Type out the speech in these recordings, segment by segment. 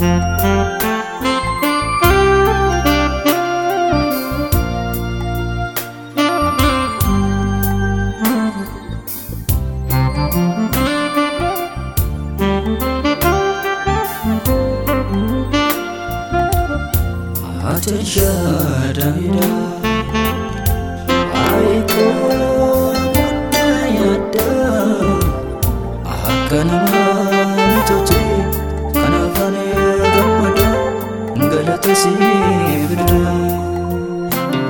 Attention, I die. I go. Galata siifida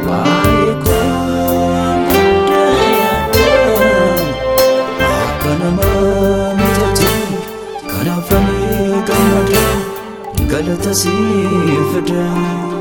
Aiko Mudayada Akkanama mitote Kanafane gammada Galata siifida Kan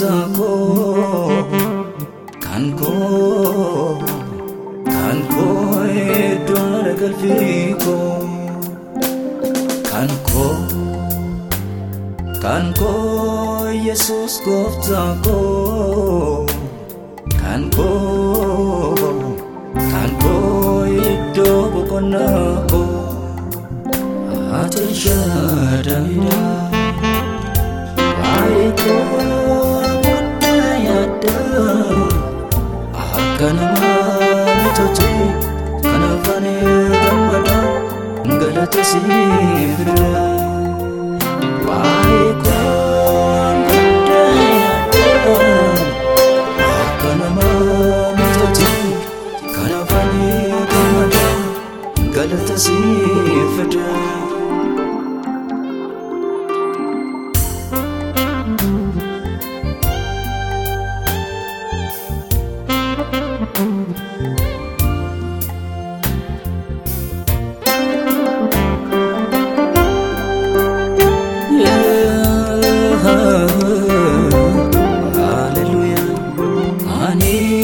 Gooftaa koo Kan koo Kan koo iddoo galfii koo Kan koo Kan koo Yesuus gooftaa koo Kan koo Kan koo iddoo boqonnaa koo Ati shaadaydaa Aiko mudayada Akkanama mitote kanafane gammada galata siifida Aiko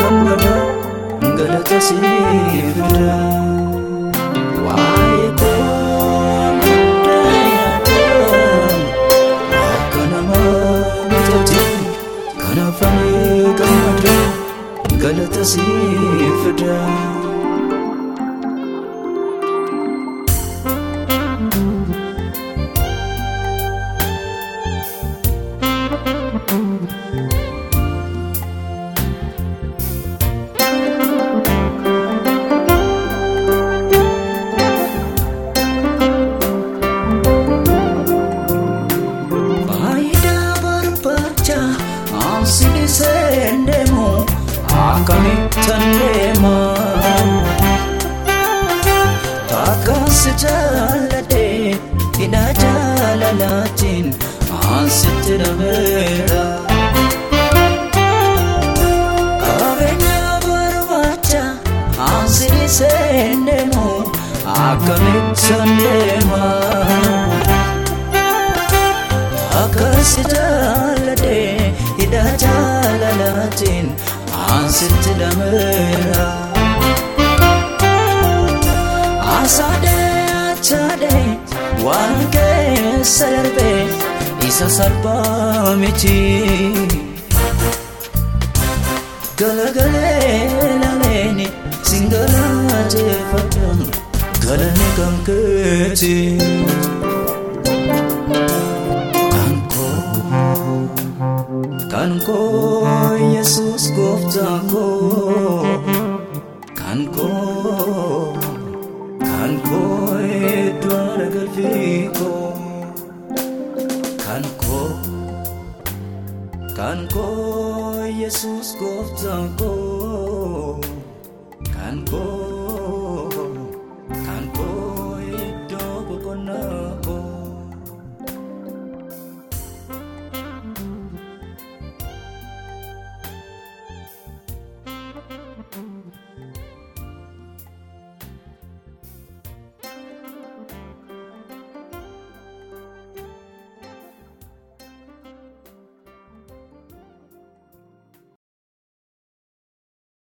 gammada galata siifida Aiko ansi seendemu akkamittan deema. Takkaansi jaalladhe hidha jaalalaatiin ansitti dhabeera. Qabeenya barbaacha ansi ansitti dhameera. Asaadee achaadee waan keessa darbee isa salphaa miti galagalee laleeni singalateeffadha galanni kan keeti koo yesus gooftaa koo kan koo kan koo iddoo galfii koo kan koo kan koo yesus gooftaa koo kan koo